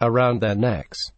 around their necks.